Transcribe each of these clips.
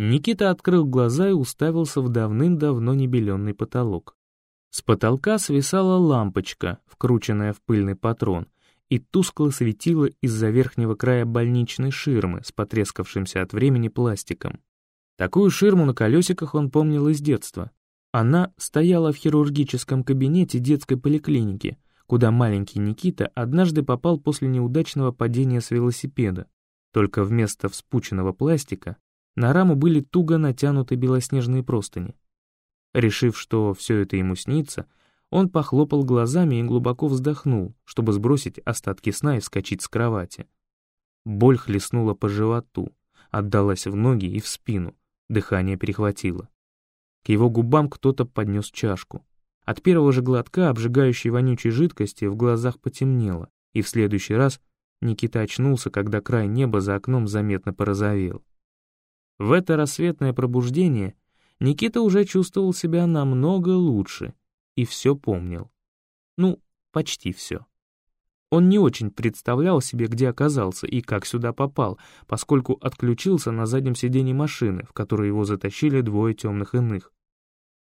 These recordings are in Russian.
Никита открыл глаза и уставился в давным-давно небеленный потолок. С потолка свисала лампочка, вкрученная в пыльный патрон, и тускло светила из-за верхнего края больничной ширмы с потрескавшимся от времени пластиком. Такую ширму на колесиках он помнил из детства. Она стояла в хирургическом кабинете детской поликлиники, куда маленький Никита однажды попал после неудачного падения с велосипеда. Только вместо вспученного пластика на раму были туго натянуты белоснежные простыни. Решив, что все это ему снится, он похлопал глазами и глубоко вздохнул, чтобы сбросить остатки сна и вскочить с кровати. Боль хлестнула по животу, отдалась в ноги и в спину, дыхание перехватило. К его губам кто-то поднес чашку. От первого же глотка обжигающей вонючей жидкости в глазах потемнело, и в следующий раз Никита очнулся, когда край неба за окном заметно порозовел. В это рассветное пробуждение Никита уже чувствовал себя намного лучше и все помнил. Ну, почти все. Он не очень представлял себе, где оказался и как сюда попал, поскольку отключился на заднем сиденье машины, в которой его затащили двое темных иных.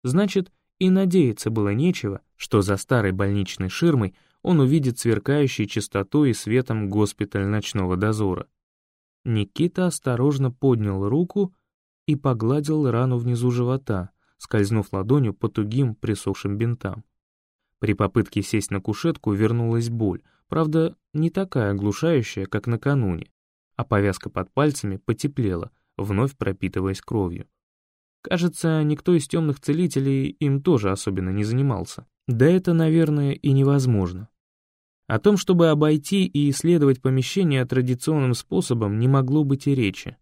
Значит, и надеяться было нечего, что за старой больничной ширмой он увидит сверкающий чистотой и светом госпиталь ночного дозора. Никита осторожно поднял руку и погладил рану внизу живота, скользнув ладонью по тугим присохшим бинтам. При попытке сесть на кушетку вернулась боль, правда, не такая оглушающая, как накануне, а повязка под пальцами потеплела, вновь пропитываясь кровью. Кажется, никто из темных целителей им тоже особенно не занимался. Да это, наверное, и невозможно. О том, чтобы обойти и исследовать помещение традиционным способом, не могло быть и речи.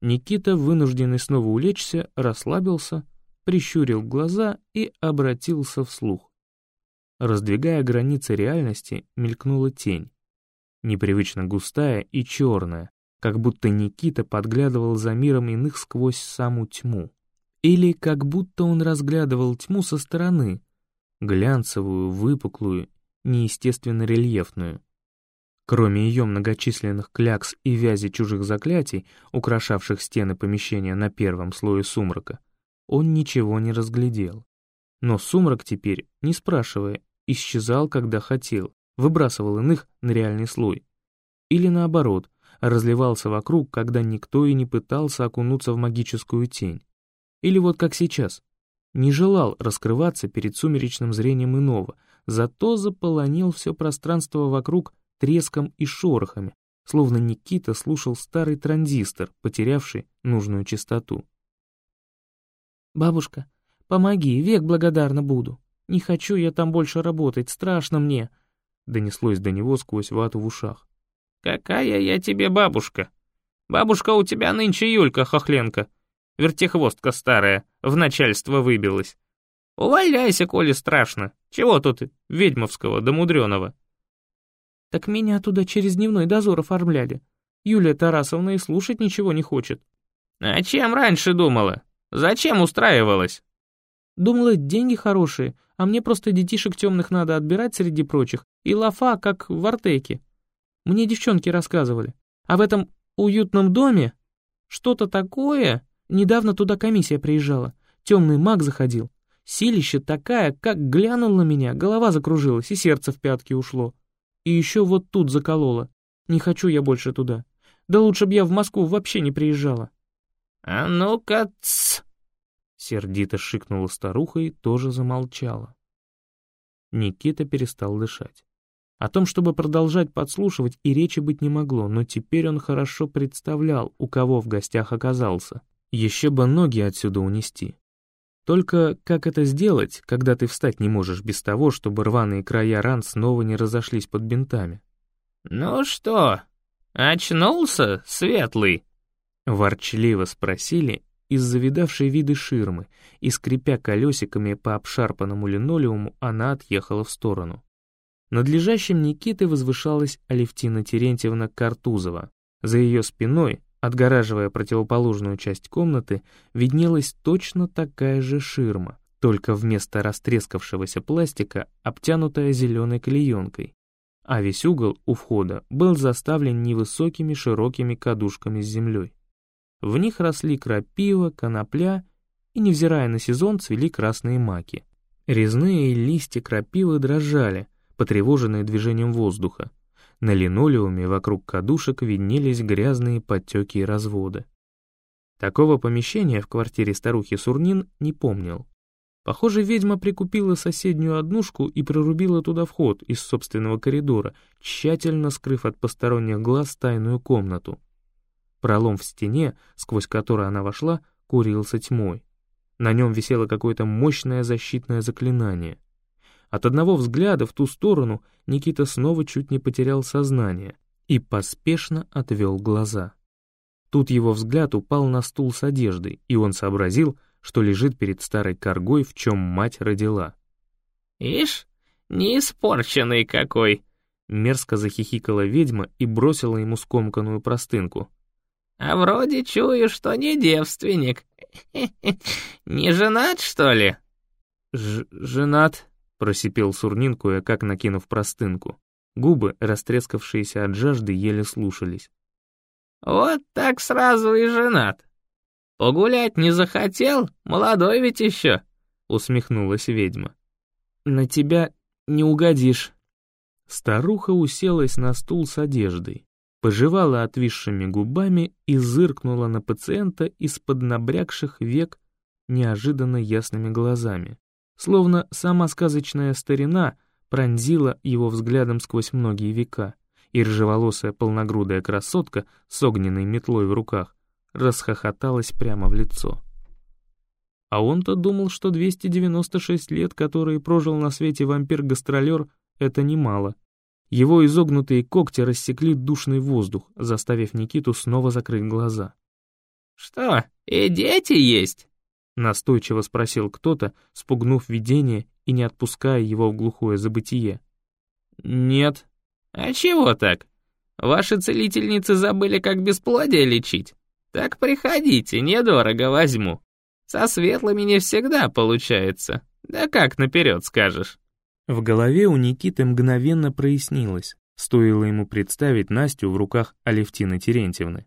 Никита, вынужденный снова улечься, расслабился, прищурил глаза и обратился вслух. Раздвигая границы реальности, мелькнула тень. Непривычно густая и черная, как будто Никита подглядывал за миром иных сквозь саму тьму. Или как будто он разглядывал тьму со стороны, глянцевую, выпуклую неестественно рельефную. Кроме ее многочисленных клякс и вязи чужих заклятий, украшавших стены помещения на первом слое сумрака, он ничего не разглядел. Но сумрак теперь, не спрашивая, исчезал, когда хотел, выбрасывал иных на реальный слой. Или наоборот, разливался вокруг, когда никто и не пытался окунуться в магическую тень. Или вот как сейчас, не желал раскрываться перед сумеречным зрением иного, зато заполонил все пространство вокруг треском и шорохами, словно Никита слушал старый транзистор, потерявший нужную частоту. «Бабушка, помоги, век благодарна буду. Не хочу я там больше работать, страшно мне», донеслось до него сквозь вату в ушах. «Какая я тебе бабушка? Бабушка у тебя нынче Юлька Хохленко, вертихвостка старая, в начальство выбилась. Увольняйся, коли страшно. Чего тут ведьмовского да мудреного? Так меня туда через дневной дозор оформляли. Юлия Тарасовна и слушать ничего не хочет. А чем раньше думала? Зачем устраивалась? Думала, деньги хорошие, а мне просто детишек темных надо отбирать среди прочих, и лафа, как в Артеке. Мне девчонки рассказывали. А в этом уютном доме что-то такое... Недавно туда комиссия приезжала. Темный маг заходил. Силище такая, как глянул на меня, голова закружилась и сердце в пятки ушло. И еще вот тут закололо. Не хочу я больше туда. Да лучше б я в Москву вообще не приезжала. «А ну-ка, тсс!» Сердито шикнула старуха и тоже замолчала. Никита перестал дышать. О том, чтобы продолжать подслушивать, и речи быть не могло, но теперь он хорошо представлял, у кого в гостях оказался. Еще бы ноги отсюда унести. Только как это сделать, когда ты встать не можешь без того, чтобы рваные края ран снова не разошлись под бинтами? «Ну что, очнулся, светлый?» Ворчливо спросили из завидавшей виды ширмы, и, скрипя колесиками по обшарпанному линолеуму, она отъехала в сторону. Над лежащим Никитой возвышалась Алевтина Терентьевна Картузова. За ее спиной, Отгораживая противоположную часть комнаты, виднелась точно такая же ширма, только вместо растрескавшегося пластика обтянутая зеленой клеенкой, а весь угол у входа был заставлен невысокими широкими кадушками с землей. В них росли крапива, конопля и, невзирая на сезон, цвели красные маки. Резные листья крапивы дрожали, потревоженные движением воздуха. На линолеуме вокруг кадушек виднелись грязные подтеки и разводы. Такого помещения в квартире старухи Сурнин не помнил. Похоже, ведьма прикупила соседнюю однушку и прорубила туда вход из собственного коридора, тщательно скрыв от посторонних глаз тайную комнату. Пролом в стене, сквозь который она вошла, курился тьмой. На нем висело какое-то мощное защитное заклинание. От одного взгляда в ту сторону Никита снова чуть не потерял сознание и поспешно отвел глаза. Тут его взгляд упал на стул с одеждой, и он сообразил, что лежит перед старой коргой, в чем мать родила. «Ишь, не испорченный какой!» Мерзко захихикала ведьма и бросила ему скомканную простынку. «А вроде чую, что не девственник. Не женат, что ли?» «Женат», — просипел Сурнин, кое-как накинув простынку. Губы, растрескавшиеся от жажды, еле слушались. «Вот так сразу и женат. Погулять не захотел? Молодой ведь еще», — усмехнулась ведьма. «На тебя не угодишь». Старуха уселась на стул с одеждой пожевала отвисшими губами и зыркнула на пациента из-под набрякших век неожиданно ясными глазами. Словно сама сказочная старина пронзила его взглядом сквозь многие века, и рыжеволосая полногрудая красотка с огненной метлой в руках расхохоталась прямо в лицо. А он-то думал, что 296 лет, которые прожил на свете вампир-гастролер, это немало. Его изогнутые когти рассекли душный воздух, заставив Никиту снова закрыть глаза. «Что, и дети есть?» Настойчиво спросил кто-то, спугнув видение и не отпуская его в глухое забытие. «Нет». «А чего так? Ваши целительницы забыли, как бесплодие лечить? Так приходите, недорого возьму. Со светлыми не всегда получается. Да как наперед скажешь?» В голове у Никиты мгновенно прояснилось, стоило ему представить Настю в руках Алевтины Терентьевны.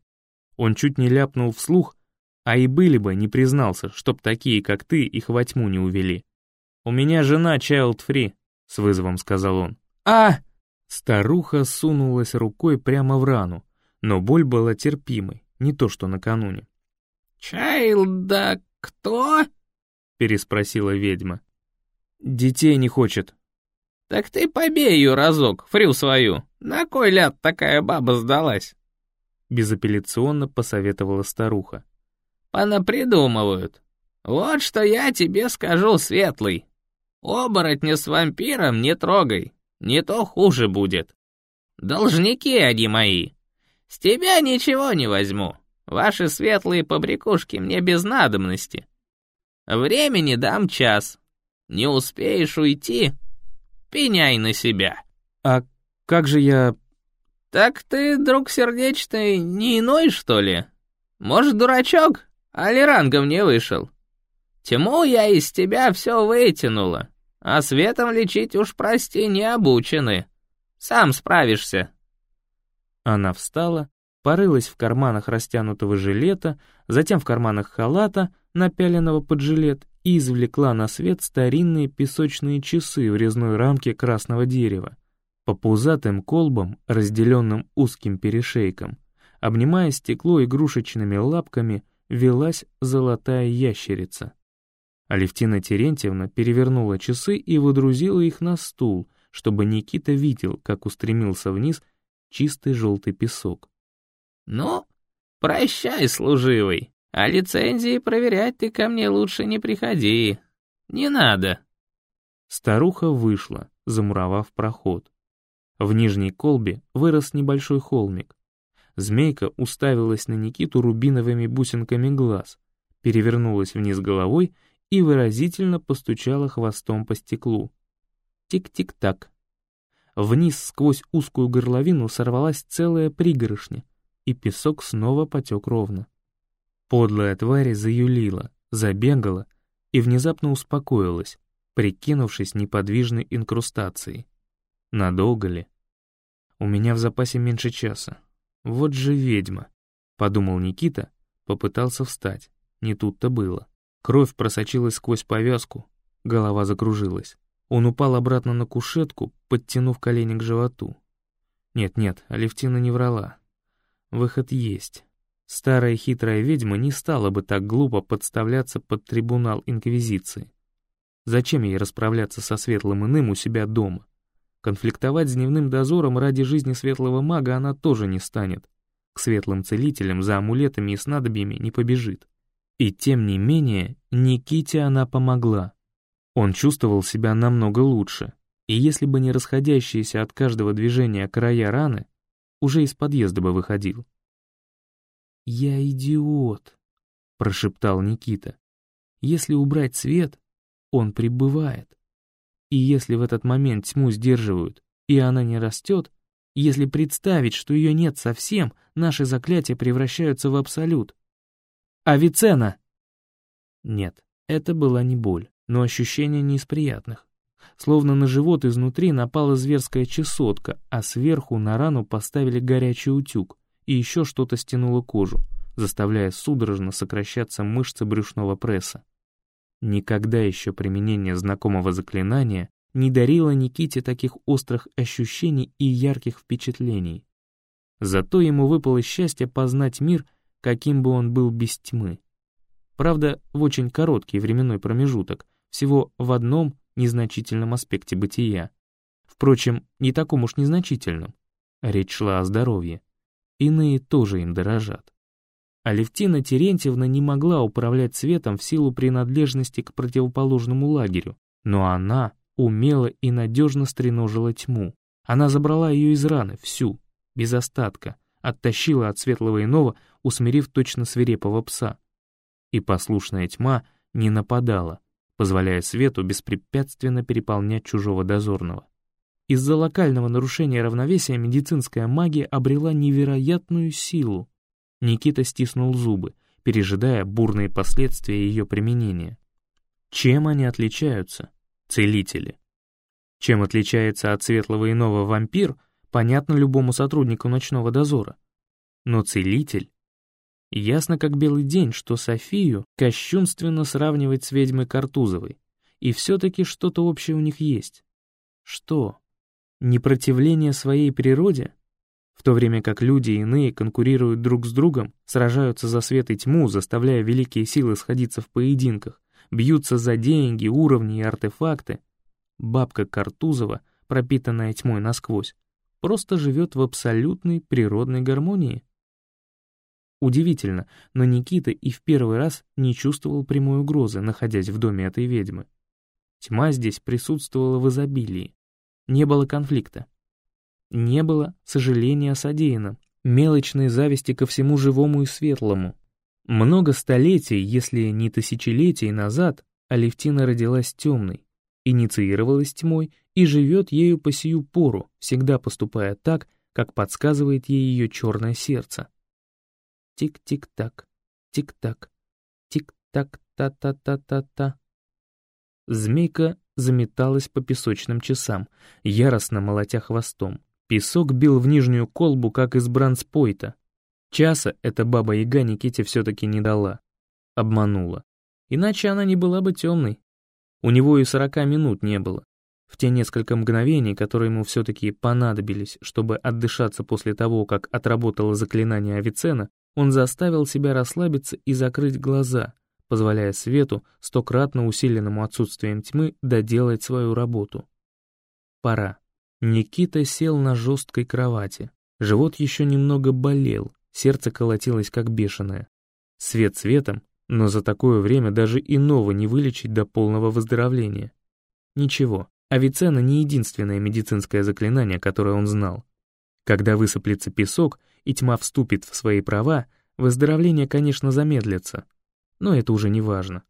Он чуть не ляпнул вслух, а и были бы, не признался, чтоб такие, как ты, их во тьму не увели. «У меня жена child-free», — с вызовом сказал он. «А!» Старуха сунулась рукой прямо в рану, но боль была терпимой, не то что накануне. «Чайлда кто?» — переспросила ведьма. «Детей не хочет», «Так ты побей ее разок, фрю свою. На кой ляд такая баба сдалась?» Безапелляционно посоветовала старуха. «Понапридумывают. Вот что я тебе скажу, Светлый. Оборотня с вампиром не трогай, не то хуже будет. Должники они мои. С тебя ничего не возьму. Ваши светлые побрякушки мне без надобности. Времени дам час. Не успеешь уйти, Пеняй на себя. А как же я... Так ты, друг сердечный, не иной, что ли? Может, дурачок? Али рангом не вышел? Тьму я из тебя все вытянула, а светом лечить уж, прости, не обучены. Сам справишься. Она встала, порылась в карманах растянутого жилета, затем в карманах халата, напяленного под жилет, и извлекла на свет старинные песочные часы в резной рамке красного дерева. По пузатым колбам, разделенным узким перешейком, обнимая стекло игрушечными лапками, велась золотая ящерица. Алевтина Терентьевна перевернула часы и выдрузила их на стул, чтобы Никита видел, как устремился вниз чистый желтый песок. «Ну, прощай, служивый!» А лицензии проверять ты ко мне лучше не приходи. Не надо». Старуха вышла, замуровав проход. В нижней колбе вырос небольшой холмик. Змейка уставилась на Никиту рубиновыми бусинками глаз, перевернулась вниз головой и выразительно постучала хвостом по стеклу. Тик-тик-так. Вниз сквозь узкую горловину сорвалась целая пригоршня, и песок снова потек ровно. Подлая тварь заюлила, забегала и внезапно успокоилась, прикинувшись неподвижной инкрустацией. Надолго ли? У меня в запасе меньше часа. Вот же ведьма, подумал Никита, Попытался встать. Не тут-то было. Кровь просочилась сквозь повязку. Голова закружилась. Он упал обратно на кушетку, подтянув колени к животу. Нет-нет, Алевтина не врала. Выход есть. Старая хитрая ведьма не стала бы так глупо подставляться под трибунал Инквизиции. Зачем ей расправляться со светлым иным у себя дома? Конфликтовать с дневным дозором ради жизни светлого мага она тоже не станет. К светлым целителям за амулетами и снадобьями не побежит. И тем не менее, Никите она помогла. Он чувствовал себя намного лучше, и если бы не расходящиеся от каждого движения края раны, уже из подъезда бы выходил. «Я идиот», — прошептал Никита. «Если убрать свет, он прибывает. И если в этот момент тьму сдерживают, и она не растет, если представить, что ее нет совсем, наши заклятия превращаются в абсолют. Авицена!» Нет, это была не боль но ощущение не из приятных. Словно на живот изнутри напала зверская чесотка, а сверху на рану поставили горячий утюг, и еще что-то стянуло кожу, заставляя судорожно сокращаться мышцы брюшного пресса. Никогда еще применение знакомого заклинания не дарило Никите таких острых ощущений и ярких впечатлений. Зато ему выпало счастье познать мир, каким бы он был без тьмы. Правда, в очень короткий временной промежуток, всего в одном незначительном аспекте бытия. Впрочем, не таком уж незначительном. Речь шла о здоровье. Иные тоже им дорожат. Алевтина Терентьевна не могла управлять светом в силу принадлежности к противоположному лагерю, но она умело и надежно стреножила тьму. Она забрала ее из раны, всю, без остатка, оттащила от светлого иного, усмирив точно свирепого пса. И послушная тьма не нападала, позволяя свету беспрепятственно переполнять чужого дозорного. Из-за локального нарушения равновесия медицинская магия обрела невероятную силу. Никита стиснул зубы, пережидая бурные последствия ее применения. Чем они отличаются, целители? Чем отличается от светлого иного вампир, понятно любому сотруднику ночного дозора. Но целитель Ясно как белый день, что Софию кощунственно сравнивать с ведьмой Картузовой. И все-таки что-то общее у них есть. Что? Непротивление своей природе? В то время как люди иные конкурируют друг с другом, сражаются за свет и тьму, заставляя великие силы сходиться в поединках, бьются за деньги, уровни и артефакты, бабка Картузова, пропитанная тьмой насквозь, просто живет в абсолютной природной гармонии. Удивительно, но Никита и в первый раз не чувствовал прямой угрозы, находясь в доме этой ведьмы. Тьма здесь присутствовала в изобилии. Не было конфликта. Не было сожаления о содеянном, мелочной зависти ко всему живому и светлому. Много столетий, если не тысячелетий назад, Алевтина родилась темной, инициировалась тьмой и живет ею по сию пору, всегда поступая так, как подсказывает ей ее черное сердце. Тик-тик-так, тик-так, тик-так-та-та-та-та-та. Змейка заметалась по песочным часам, яростно молотя хвостом. Песок бил в нижнюю колбу, как из бранспойта. Часа эта баба-яга Никите все-таки не дала. Обманула. Иначе она не была бы темной. У него и сорока минут не было. В те несколько мгновений, которые ему все-таки понадобились, чтобы отдышаться после того, как отработало заклинание Авицена, он заставил себя расслабиться и закрыть глаза, позволяя свету, стократно усиленному отсутствием тьмы, доделать свою работу. Пора. Никита сел на жесткой кровати. Живот еще немного болел, сердце колотилось как бешеное. Свет светом, но за такое время даже иного не вылечить до полного выздоровления. Ничего, Авиценна не единственное медицинское заклинание, которое он знал. Когда высыплется песок и тьма вступит в свои права, выздоровление, конечно, замедлится. Но это уже не важно.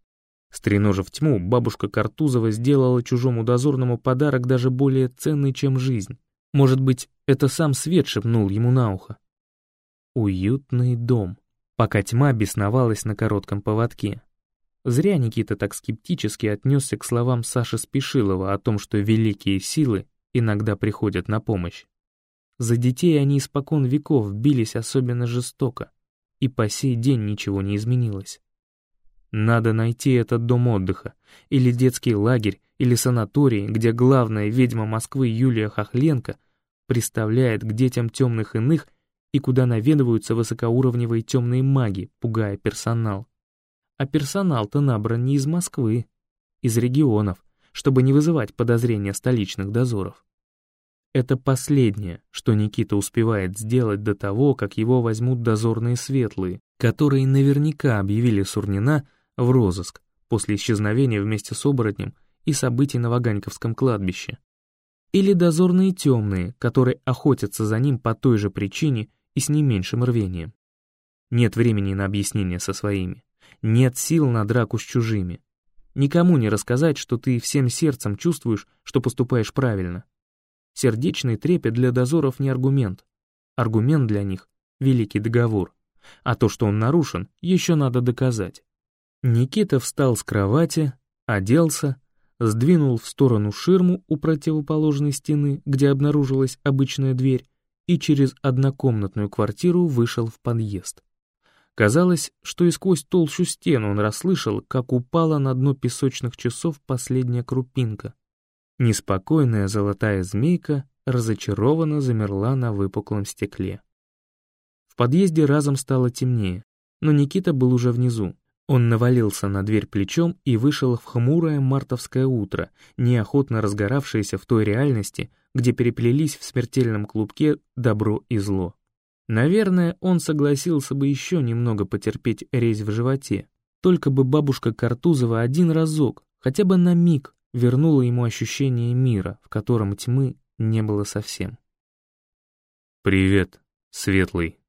Стреножив тьму, бабушка Картузова сделала чужому дозорному подарок даже более ценный, чем жизнь. Может быть, это сам свет шепнул ему на ухо. Уютный дом, пока тьма бесновалась на коротком поводке. Зря Никита так скептически отнесся к словам Саши Спешилова о том, что великие силы иногда приходят на помощь. За детей они испокон веков бились особенно жестоко. и по сей день ничего не изменилось. Надо найти этот дом отдыха, или детский лагерь, или санаторий, где главная ведьма Москвы Юлия Хохленко представляет к детям темных иных и куда наведываются высокоуровневые темные маги, пугая персонал. А персонал-то набран не из Москвы, из регионов, чтобы не вызывать подозрения столичных дозоров. Это последнее, что Никита успевает сделать до того, как его возьмут дозорные светлые, которые наверняка объявили Сурнина в розыск после исчезновения вместе с оборотнем и событий на Ваганьковском кладбище. Или дозорные темные, которые охотятся за ним по той же причине и с не меньшим рвением. Нет времени на объяснение со своими. Нет сил на драку с чужими. Никому не рассказать, что ты всем сердцем чувствуешь, что поступаешь правильно. Сердечный трепет для дозоров не аргумент. Аргумент для них — великий договор. А то, что он нарушен, еще надо доказать. Никита встал с кровати, оделся, сдвинул в сторону ширму у противоположной стены, где обнаружилась обычная дверь, и через однокомнатную квартиру вышел в подъезд. Казалось, что и сквозь толщу стены он расслышал, как упала на дно песочных часов последняя крупинка. Неспокойная золотая змейка разочарованно замерла на выпуклом стекле. В подъезде разом стало темнее, но Никита был уже внизу. Он навалился на дверь плечом и вышел в хмурое мартовское утро, неохотно разгоравшееся в той реальности, где переплелись в смертельном клубке добро и зло. Наверное, он согласился бы еще немного потерпеть резь в животе, только бы бабушка Картузова один разок, хотя бы на миг, вернула ему ощущение мира, в котором тьмы не было совсем. «Привет, Светлый».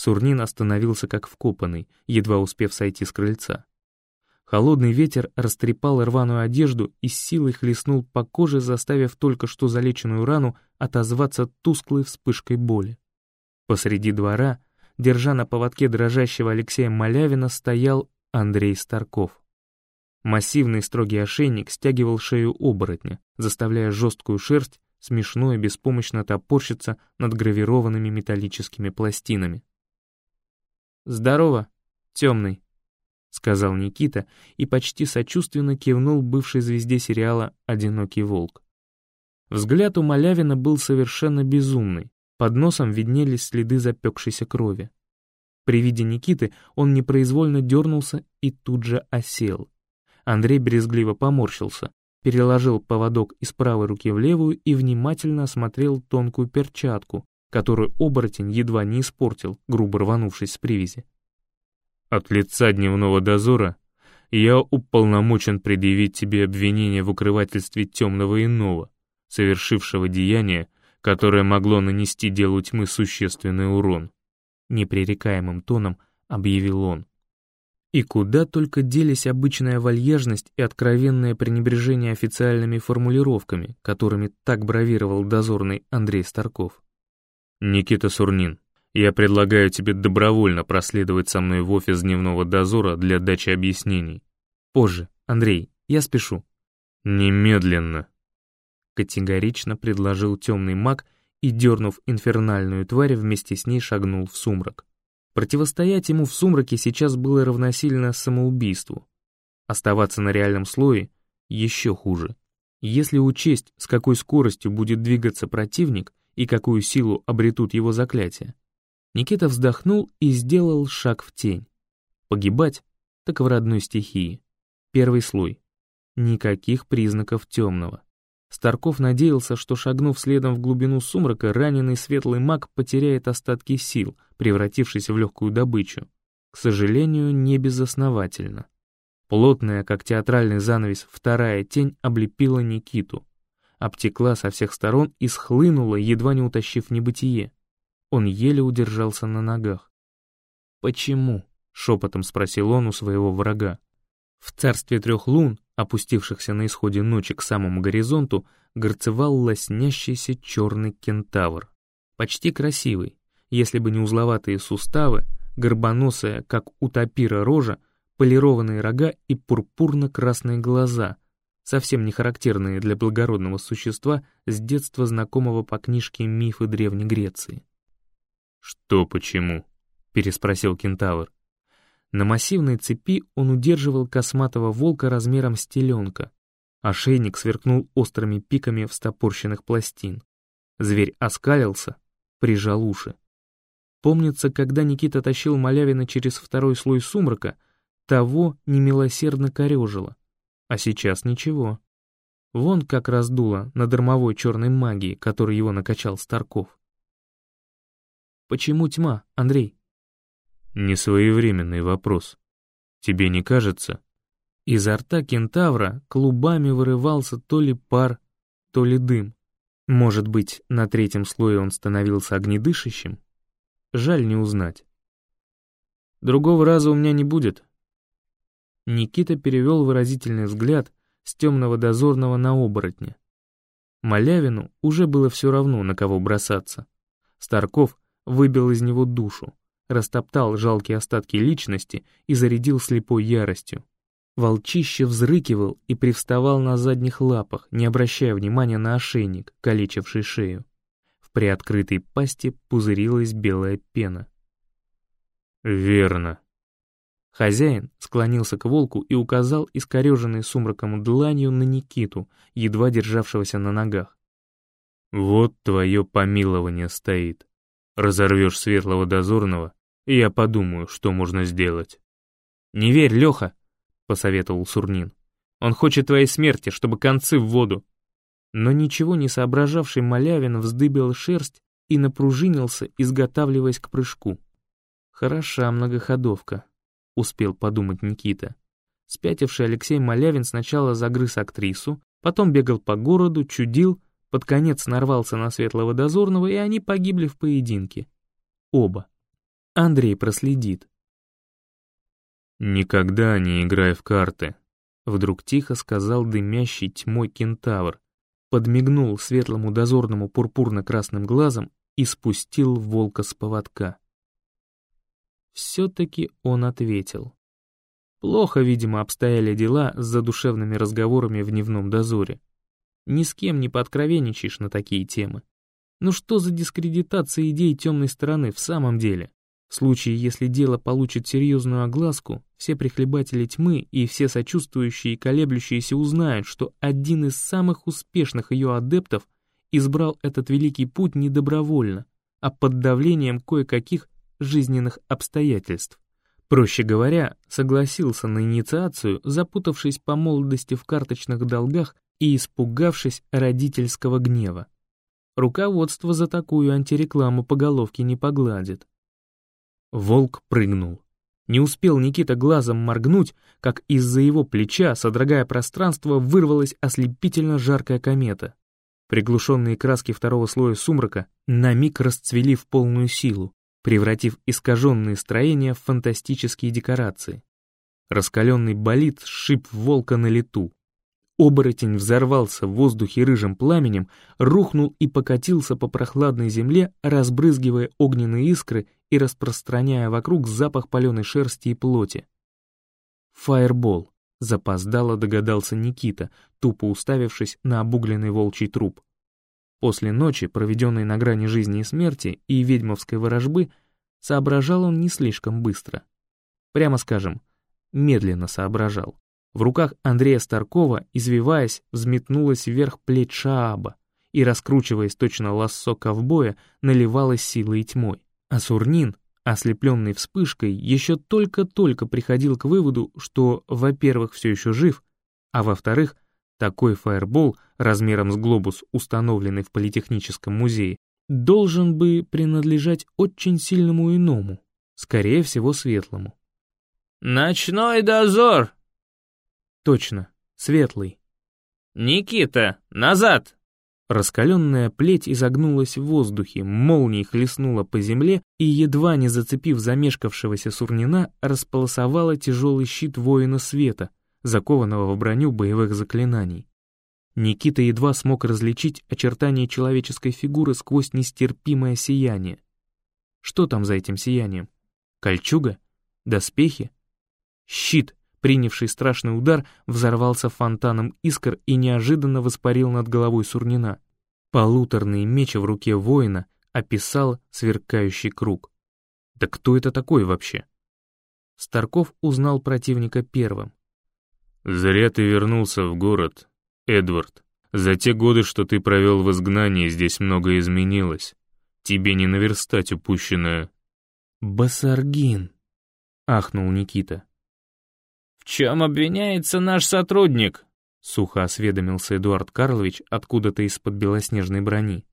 Сурнин остановился как вкопанный, едва успев сойти с крыльца. Холодный ветер растрепал рваную одежду и с силой хлестнул по коже, заставив только что залеченную рану отозваться тусклой вспышкой боли. Посреди двора, держа на поводке дрожащего Алексея Малявина, стоял Андрей Старков. Массивный строгий ошейник стягивал шею оборотня, заставляя жесткую шерсть смешно и беспомощно топорщиться над гравированными металлическими пластинами. «Здорово, темный», — сказал Никита и почти сочувственно кивнул бывшей звезде сериала «Одинокий волк». Взгляд у Малявина был совершенно безумный, под носом виднелись следы запекшейся крови. При виде Никиты он непроизвольно дернулся и тут же осел. Андрей брезгливо поморщился, переложил поводок из правой руки в левую и внимательно осмотрел тонкую перчатку, которую оборотень едва не испортил, грубо рванувшись с привязи. От лица дневного дозора я уполномочен предъявить тебе обвинение в укрывательстве темного иного, совершившего деяние, которое могло нанести делу тьмы существенный урон. Непререкаемым тоном объявил он. И куда только делись обычная вальяжность и откровенное пренебрежение официальными формулировками, которыми так бравировал дозорный Андрей Старков. Никита Сурнин, я предлагаю тебе добровольно проследовать со мной в офис дневного дозора для дачи объяснений. Позже, Андрей, я спешу. Немедленно. Категорично предложил темный маг и, дернув инфернальную тварь, вместе с ней шагнул в сумрак. Противостоять ему в сумраке сейчас было равносильно самоубийству. Оставаться на реальном слое еще хуже. Если учесть, с какой скоростью будет двигаться противник и какую силу обретут его заклятия, Никита вздохнул и сделал шаг в тень. Погибать так в родной стихии. Первый слой. Никаких признаков темного. Старков надеялся, что, шагнув следом в глубину сумрака, раненый светлый маг потеряет остатки сил, превратившись в легкую добычу. К сожалению, не безосновательно. Плотная, как театральный занавес, вторая тень облепила Никиту. Обтекла со всех сторон и схлынула, едва не утащив небытие. Он еле удержался на ногах. «Почему?» — шепотом спросил он у своего врага. В царстве трех лун, опустившихся на исходе ночи к самому горизонту, горцевал лоснящийся черный кентавр. Почти красивый, если бы не узловатые суставы, горбоносая, как у тапира рожа, полированные рога и пурпурно-красные глаза, совсем не характерные для благородного существа с детства знакомого по книжке «Мифы Древней Греции». «Что почему?» — переспросил кентавр. На массивной цепи он удерживал косматого волка размером с теленка. Ошейник сверкнул острыми пиками встопорщенных пластин. Зверь оскалился, прижал уши. Помнится, когда Никита тащил Малявина через второй слой сумрака, того немилосердно корежило. А сейчас ничего. Вон как раздуло на дармовой черной магии, которой его накачал Старков. Почему тьма, Андрей? Несвоевременный вопрос. Тебе не кажется? Изо рта кентавра клубами вырывался то ли пар, то ли дым. Может быть, на третьем слое он становился огнедышащим? Жаль не узнать. Другого раза у меня не будет. Никита перевел выразительный взгляд с темного дозорного на оборотня. Малявину уже было все равно, на кого бросаться. Старков выбил из него душу, растоптал жалкие остатки личности и зарядил слепой яростью. Волчище взрыкивал и привставал на задних лапах, не обращая внимания на ошейник, калечивший шею. В приоткрытой пасти пузырилась белая пена. «Верно». Хозяин склонился к волку и указал искореженной сумраком дланью на Никиту, едва державшегося на ногах. «Вот твое помилование стоит. Разорвешь светлого дозорного, и я подумаю, что можно сделать». «Не верь, Леха», — посоветовал Сурнин. «Он хочет твоей смерти, чтобы концы в воду». Но ничего не соображавший Малявин вздыбил шерсть и напружинился, изготавливаясь к прыжку. «Хороша многоходовка», — успел подумать Никита. Спятивший Алексей Малявин сначала загрыз актрису, потом бегал по городу, чудил, под конец нарвался на светлого дозорного, и они погибли в поединке. Оба. Андрей проследит. «Никогда не играй в карты», — вдруг тихо сказал дымящий тьмой кентавр, подмигнул светлому дозорному пурпурно-красным глазом и спустил волка с поводка. Все-таки он ответил. Плохо, видимо, обстояли дела с задушевными разговорами в дневном дозоре. Ни с кем не пооткровенничаешь на такие темы. Ну что за дискредитация идей темной стороны в самом деле? В случае, если дело получит серьезную огласку, все прихлебатели тьмы и все сочувствующие и колеблющиеся узнают, что один из самых успешных ее адептов избрал этот великий путь не добровольно, а под давлением кое-каких жизненных обстоятельств. Проще говоря, согласился на инициацию, запутавшись по молодости в карточных долгах и испугавшись родительского гнева. Руководство за такую антирекламу по головке не погладит. Волк прыгнул. Не успел Никита глазом моргнуть, как из-за его плеча, содрогая пространство, вырвалась ослепительно жаркая комета. Приглушенные краски второго слоя сумрака на миг расцвели в полную силу, превратив искаженные строения в фантастические декорации. Раскаленный болид сшиб волка на лету. Оборотень взорвался в воздухе рыжим пламенем, рухнул и покатился по прохладной земле, разбрызгивая огненные искры и распространяя вокруг запах паленой шерсти и плоти. «Фаербол», — запоздало догадался Никита, тупо уставившись на обугленный волчий труп. После ночи, проведенной на грани жизни и смерти и ведьмовской ворожбы, соображал он не слишком быстро. Прямо скажем, медленно соображал. В руках Андрея Старкова, извиваясь, взметнулась вверх плеть Шааба и, раскручиваясь точно лассо ковбоя, наливалась силой и тьмой. А Сурнин, ослепленный вспышкой, еще только-только приходил к выводу, что, во-первых, все еще жив, а во-вторых, такой фаербол размером с глобус, установленный в Политехническом музее, должен бы принадлежать очень сильному иному, скорее всего, светлому. «Ночной дозор!» Точно, светлый. «Никита, назад!» Раскаленная плеть изогнулась в воздухе, молнией хлестнула по земле и, едва не зацепив замешкавшегося Сурнина, располосовала тяжелый щит воина света, закованного в броню боевых заклинаний. Никита едва смог различить очертания человеческой фигуры сквозь нестерпимое сияние. Что там за этим сиянием? Кольчуга? Доспехи? Щит, принявший страшный удар, взорвался фонтаном искр и неожиданно воспарил над головой Сурнина. Полуторный меч в руке воина описал сверкающий круг. Да кто это такой вообще? Старков узнал противника первым. «Зря ты вернулся в город, Эдвард. За те годы, что ты провел в изгнании, здесь многое изменилось. Тебе не наверстать упущенное». «Басаргин», — ахнул Никита. «В чем обвиняется наш сотрудник?» — сухо осведомился Эдуард Карлович откуда-то из-под белоснежной брони.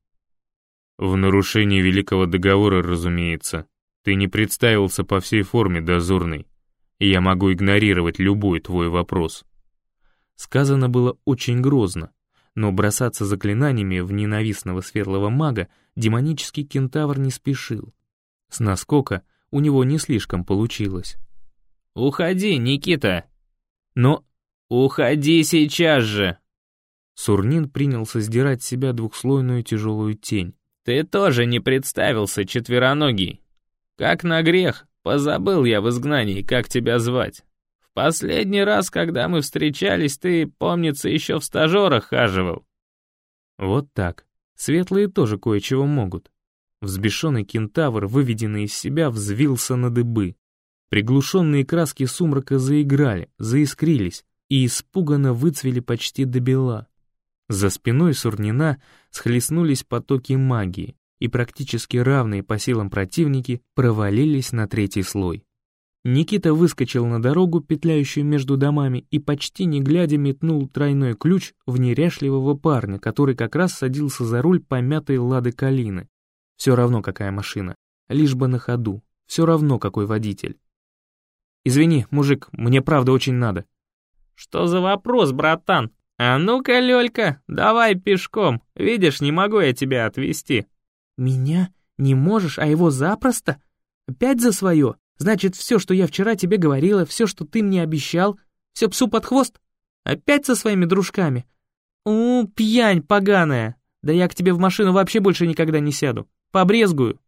«В нарушении Великого Договора, разумеется. Ты не представился по всей форме, дозорный, и я могу игнорировать любой твой вопрос». Сказано было очень грозно, но бросаться заклинаниями в ненавистного светлого мага демонический кентавр не спешил. С наскока у него не слишком получилось. «Уходи, Никита!» Но «Уходи сейчас же!» Сурнин принялся сдирать с себя двухслойную тяжелую тень. «Ты тоже не представился, четвероногий. Как на грех, позабыл я в изгнании, как тебя звать. В последний раз, когда мы встречались, ты, помнится, еще в стажерах хаживал». Вот так. Светлые тоже кое-чего могут. Взбешенный кентавр, выведенный из себя, взвился на дыбы. Приглушенные краски сумрака заиграли, заискрились, и испуганно выцвели почти до бела. За спиной Сурнина схлестнулись потоки магии, и практически равные по силам противники провалились на третий слой. Никита выскочил на дорогу, петляющую между домами, и почти не глядя метнул тройной ключ в неряшливого парня, который как раз садился за руль помятой лады Калины. Все равно какая машина, лишь бы на ходу, все равно какой водитель. «Извини, мужик, мне правда очень надо», «Что за вопрос, братан? А ну-ка, Лёлька, давай пешком. Видишь, не могу я тебя отвезти». «Меня? Не можешь, а его запросто? Опять за свое? Значит, все, что я вчера тебе говорила, все, что ты мне обещал, все псу под хвост? Опять со своими дружками? У, пьянь поганая. Да я к тебе в машину вообще больше никогда не сяду. Побрезгую».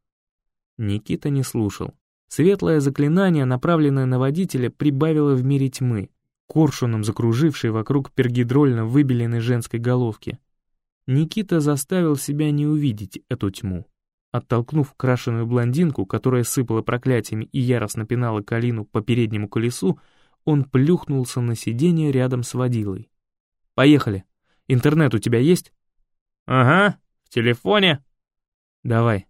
Никита не слушал. Светлое заклинание, направленное на водителя, прибавило в мире тьмы коршуном закружившей вокруг пергидрольно выбеленной женской головки. Никита заставил себя не увидеть эту тьму. Оттолкнув крашеную блондинку, которая сыпала проклятиями и яростно пинала Калину по переднему колесу, он плюхнулся на сиденье рядом с водилой. «Поехали. Интернет у тебя есть?» «Ага, в телефоне». «Давай».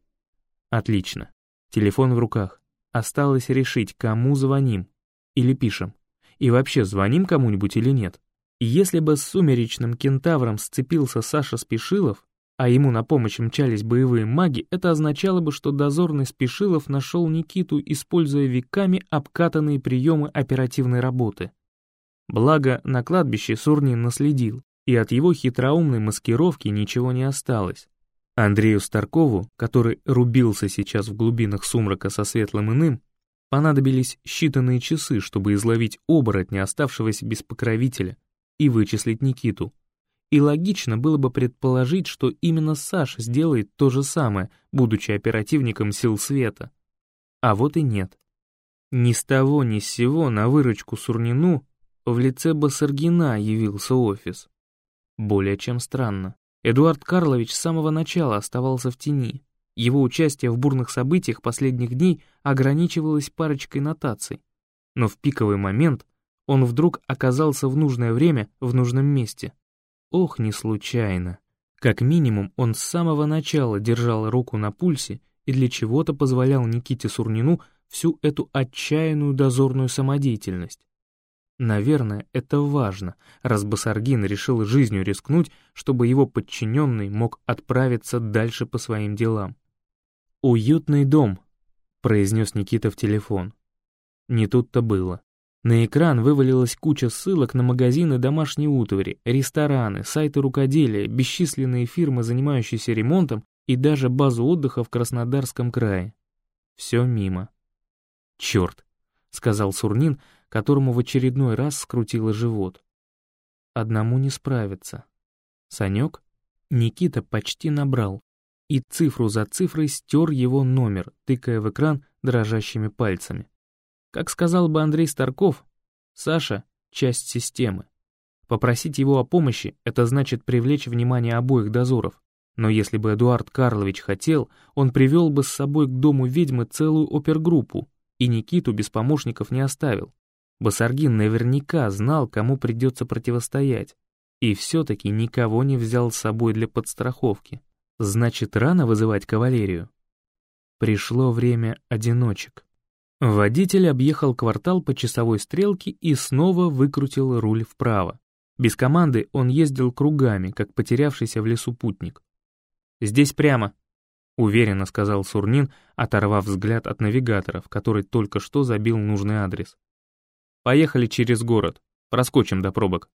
«Отлично. Телефон в руках. Осталось решить, кому звоним. Или пишем. И вообще, звоним кому-нибудь или нет? Если бы с сумеречным кентавром сцепился Саша Спешилов, а ему на помощь мчались боевые маги, это означало бы, что дозорный Спешилов нашел Никиту, используя веками обкатанные приемы оперативной работы. Благо, на кладбище Сурнин наследил, и от его хитроумной маскировки ничего не осталось. Андрею Старкову, который рубился сейчас в глубинах сумрака со светлым иным, Понадобились считанные часы, чтобы изловить оборотня, оставшегося без покровителя, и вычислить Никиту. И логично было бы предположить, что именно Саша сделает то же самое, будучи оперативником сил света. А вот и нет. Ни с того ни с сего на выручку Сурнину в лице Басаргина явился офис. Более чем странно. Эдуард Карлович с самого начала оставался в тени. Его участие в бурных событиях последних дней ограничивалось парочкой нотаций. Но в пиковый момент он вдруг оказался в нужное время в нужном месте. Ох, не случайно. Как минимум, он с самого начала держал руку на пульсе и для чего-то позволял Никите Сурнину всю эту отчаянную дозорную самодеятельность. Наверное, это важно, раз Басаргин решил жизнью рискнуть, чтобы его подчиненный мог отправиться дальше по своим делам. «Уютный дом», — произнес Никита в телефон. Не тут-то было. На экран вывалилась куча ссылок на магазины домашней утвари, рестораны, сайты рукоделия, бесчисленные фирмы, занимающиеся ремонтом и даже базу отдыха в Краснодарском крае. Все мимо. «Черт», — сказал Сурнин, которому в очередной раз скрутило живот. «Одному не справиться». «Санек?» Никита почти набрал и цифру за цифрой стер его номер, тыкая в экран дрожащими пальцами. Как сказал бы Андрей Старков, Саша — часть системы. Попросить его о помощи — это значит привлечь внимание обоих дозоров. Но если бы Эдуард Карлович хотел, он привел бы с собой к дому ведьмы целую опергруппу, и Никиту без помощников не оставил. Басаргин наверняка знал, кому придется противостоять, и все-таки никого не взял с собой для подстраховки. Значит, рано вызывать кавалерию. Пришло время одиночек. Водитель объехал квартал по часовой стрелке и снова выкрутил руль вправо. Без команды он ездил кругами, как потерявшийся в лесу путник. «Здесь прямо», — уверенно сказал Сурнин, оторвав взгляд от навигатора, в который только что забил нужный адрес. «Поехали через город, проскочим до пробок».